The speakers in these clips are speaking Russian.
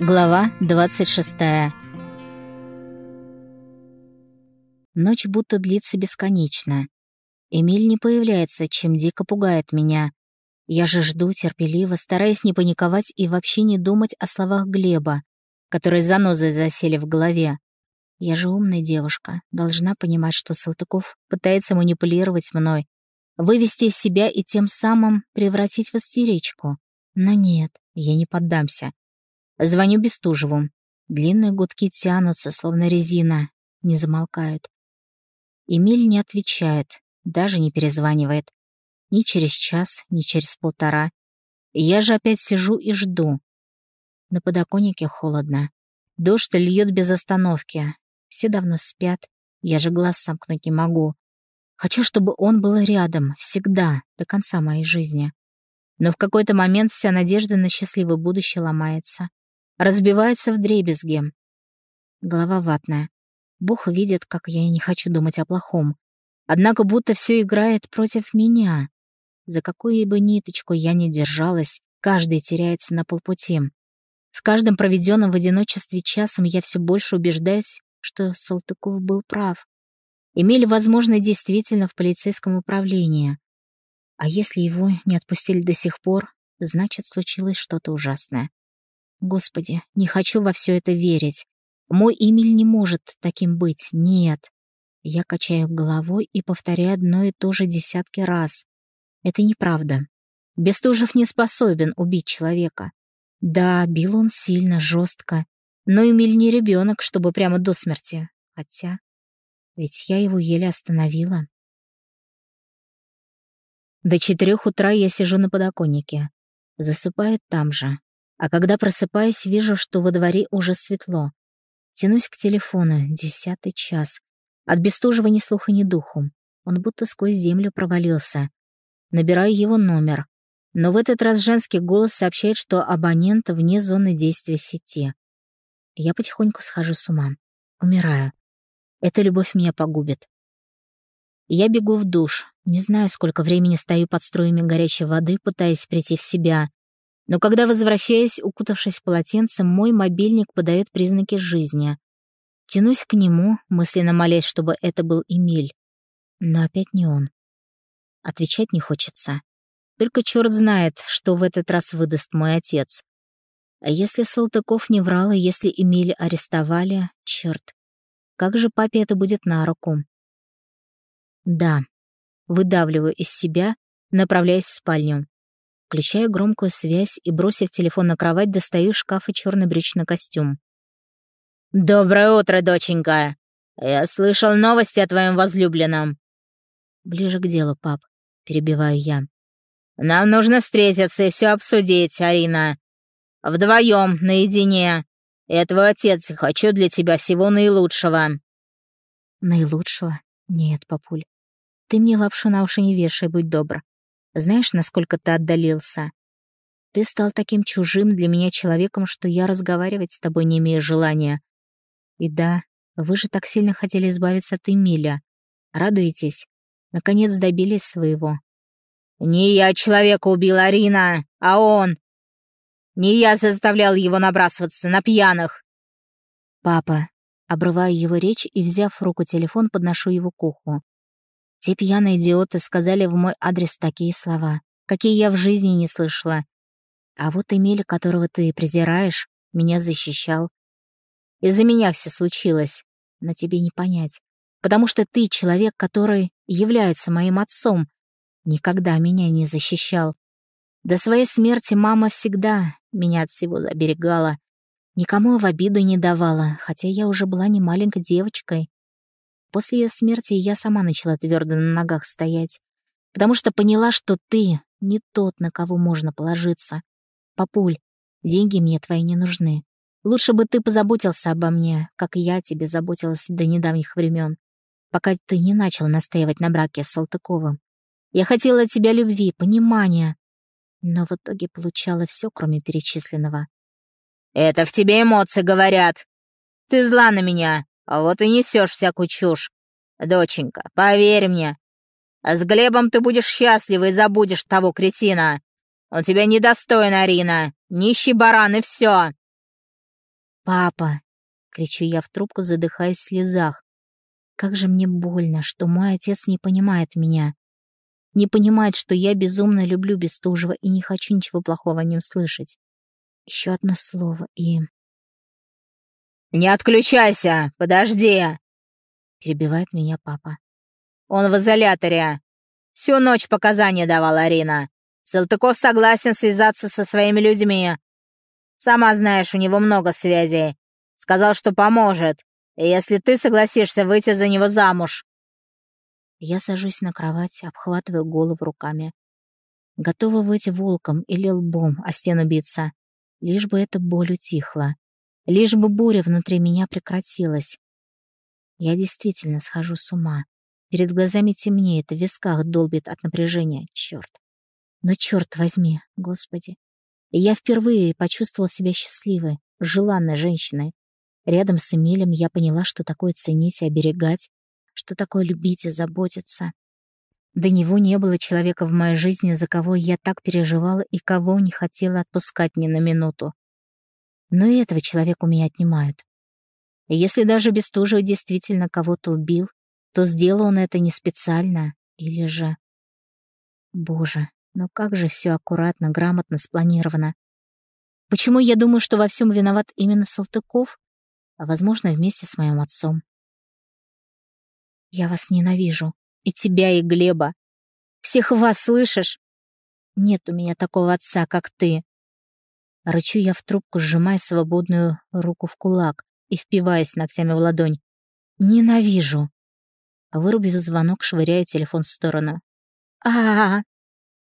Глава 26 Ночь будто длится бесконечно. Эмиль не появляется, чем дико пугает меня. Я же жду терпеливо, стараясь не паниковать и вообще не думать о словах Глеба, которые занозой засели в голове. Я же умная девушка, должна понимать, что Салтыков пытается манипулировать мной, вывести из себя и тем самым превратить в истеричку. Но нет, я не поддамся. Звоню Бестужеву. Длинные гудки тянутся, словно резина, не замолкают. Эмиль не отвечает, даже не перезванивает. Ни через час, ни через полтора. я же опять сижу и жду. На подоконнике холодно. Дождь льет без остановки. Все давно спят. Я же глаз сомкнуть не могу. Хочу, чтобы он был рядом, всегда, до конца моей жизни. Но в какой-то момент вся надежда на счастливое будущее ломается разбивается в дребезги. Голова ватная. Бог видит, как я не хочу думать о плохом. Однако будто все играет против меня. За какую бы ниточку я ни держалась, каждый теряется на полпути. С каждым проведенным в одиночестве часом я все больше убеждаюсь, что Салтыков был прав. Имели, возможно, действительно в полицейском управлении. А если его не отпустили до сих пор, значит, случилось что-то ужасное. Господи, не хочу во все это верить. Мой Эмиль не может таким быть, нет. Я качаю головой и повторяю одно и то же десятки раз. Это неправда. Бестужев не способен убить человека. Да, бил он сильно, жестко. Но Эмиль не ребенок, чтобы прямо до смерти. Хотя, ведь я его еле остановила. До четырех утра я сижу на подоконнике. Засыпаю там же. А когда просыпаюсь, вижу, что во дворе уже светло. Тянусь к телефону, десятый час. От Бестужева ни слуха, ни духу. Он будто сквозь землю провалился. Набираю его номер. Но в этот раз женский голос сообщает, что абонент вне зоны действия сети. Я потихоньку схожу с ума. Умираю. Эта любовь меня погубит. Я бегу в душ. Не знаю, сколько времени стою под струями горячей воды, пытаясь прийти в себя. Но когда возвращаясь, укутавшись полотенцем, мой мобильник подает признаки жизни. Тянусь к нему, мысленно молясь, чтобы это был Эмиль. Но опять не он. Отвечать не хочется. Только черт знает, что в этот раз выдаст мой отец. А если Салтыков не врал, и если Эмиля арестовали, черт, как же папе это будет на руку? Да, выдавливаю из себя, направляясь в спальню. Включаю громкую связь и, бросив телефон на кровать, достаю из шкафа черный брючный костюм. «Доброе утро, доченька! Я слышал новости о твоем возлюбленном!» «Ближе к делу, пап», — перебиваю я. «Нам нужно встретиться и все обсудить, Арина. Вдвоем, наедине. Я твой отец, хочу для тебя всего наилучшего». «Наилучшего? Нет, папуль. Ты мне лапшу на уши не вешай, будь добр. Знаешь, насколько ты отдалился? Ты стал таким чужим для меня человеком, что я разговаривать с тобой не имею желания. И да, вы же так сильно хотели избавиться от Эмиля. Радуетесь? Наконец добились своего. «Не я человека убил, Арина, а он! Не я заставлял его набрасываться на пьяных!» «Папа!» Обрываю его речь и, взяв в руку телефон, подношу его к уху. Те пьяные идиоты сказали в мой адрес такие слова, какие я в жизни не слышала. А вот Эмиль, которого ты презираешь, меня защищал. Из-за меня все случилось, но тебе не понять. Потому что ты человек, который является моим отцом, никогда меня не защищал. До своей смерти мама всегда меня от всего оберегала. Никому в обиду не давала, хотя я уже была не маленькой девочкой. После ее смерти я сама начала твердо на ногах стоять, потому что поняла, что ты не тот, на кого можно положиться. Папуль, деньги мне твои не нужны. Лучше бы ты позаботился обо мне, как я тебе заботилась до недавних времен, пока ты не начал настаивать на браке с Салтыковым. Я хотела от тебя любви, понимания, но в итоге получала все, кроме перечисленного. «Это в тебе эмоции говорят. Ты зла на меня, а вот и несешь всякую чушь. Доченька, поверь мне, с Глебом ты будешь счастлива и забудешь того кретина. Он тебя недостоин, Арина. Нищий баран и все. «Папа!» — кричу я в трубку, задыхаясь в слезах. Как же мне больно, что мой отец не понимает меня. Не понимает, что я безумно люблю Бестужева и не хочу ничего плохого о нем слышать. Еще одно слово и... «Не отключайся! Подожди!» Перебивает меня папа. «Он в изоляторе. Всю ночь показания давал Арина. Салтыков согласен связаться со своими людьми. Сама знаешь, у него много связей. Сказал, что поможет, если ты согласишься выйти за него замуж». Я сажусь на кровать, обхватываю голову руками. Готова выйти волком или лбом о стену биться. Лишь бы эта боль утихла. Лишь бы буря внутри меня прекратилась. Я действительно схожу с ума. Перед глазами темнеет, в висках долбит от напряжения. Черт. Но черт возьми, Господи. Я впервые почувствовал себя счастливой, желанной женщиной. Рядом с Эмилем я поняла, что такое ценить и оберегать, что такое любить и заботиться. До него не было человека в моей жизни, за кого я так переживала и кого не хотела отпускать ни на минуту. Но и этого человека у меня отнимают. Если даже Бестужев действительно кого-то убил, то сделал он это не специально, или же... Боже, ну как же все аккуратно, грамотно спланировано. Почему я думаю, что во всем виноват именно Салтыков? А, возможно, вместе с моим отцом. Я вас ненавижу. И тебя, и Глеба. Всех вас, слышишь? Нет у меня такого отца, как ты. Рычу я в трубку, сжимая свободную руку в кулак и впиваясь ногтями в ладонь. Ненавижу. Вырубив звонок, швыряю телефон в сторону. а а, -а!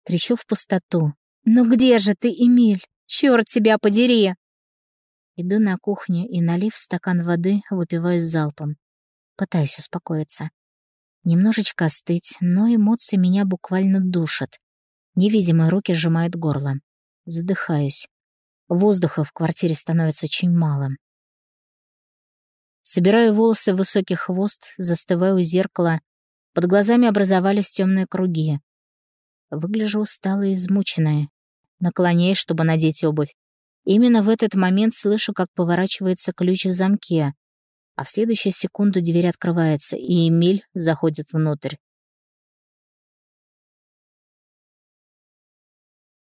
Кричу в пустоту. «Ну где же ты, Эмиль? Чёрт тебя подери!» Иду на кухню и, налив стакан воды, выпиваю залпом. Пытаюсь успокоиться. Немножечко остыть, но эмоции меня буквально душат. Невидимые руки сжимают горло. Задыхаюсь. Воздуха в квартире становится очень мало. Собираю волосы в высокий хвост, застываю у зеркала. Под глазами образовались темные круги. Выгляжу усталой и измученной. Наклоняюсь, чтобы надеть обувь. Именно в этот момент слышу, как поворачивается ключ в замке, а в следующую секунду дверь открывается, и Эмиль заходит внутрь.